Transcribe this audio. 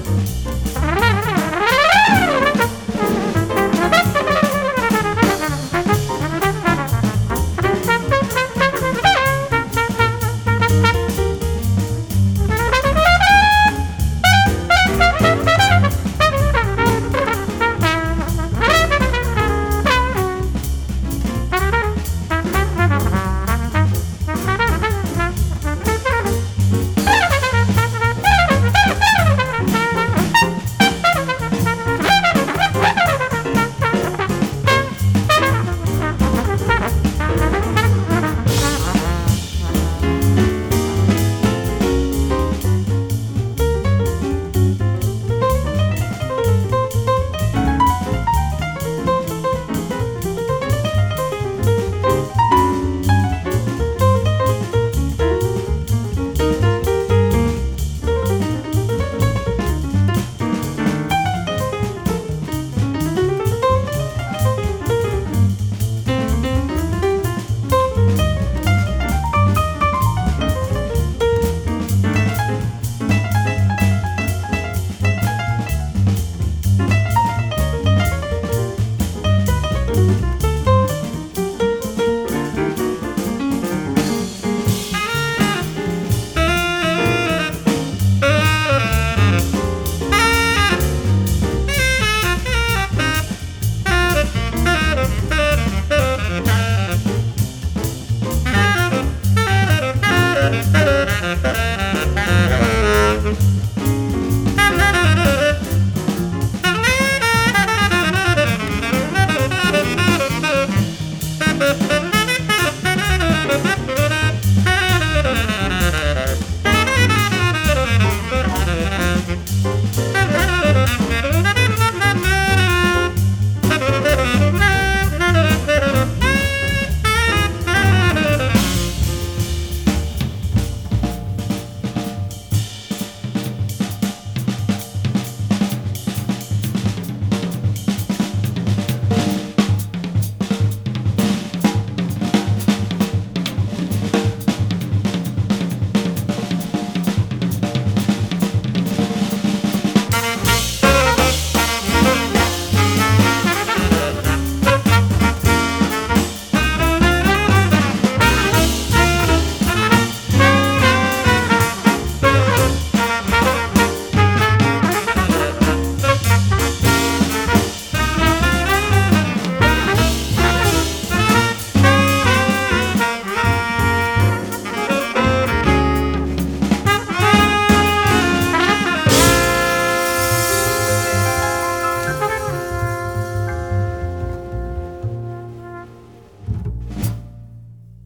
Música